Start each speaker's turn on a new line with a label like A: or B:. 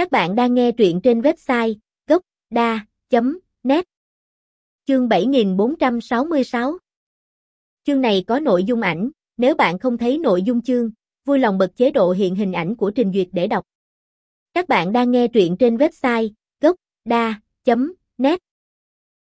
A: Các bạn đang nghe truyện trên website gocda.net Chương 7466 Chương này có nội dung ảnh, nếu bạn không thấy nội dung chương, vui lòng bật chế độ hiện hình ảnh của trình duyệt để đọc. Các bạn đang nghe truyện trên website gocda.net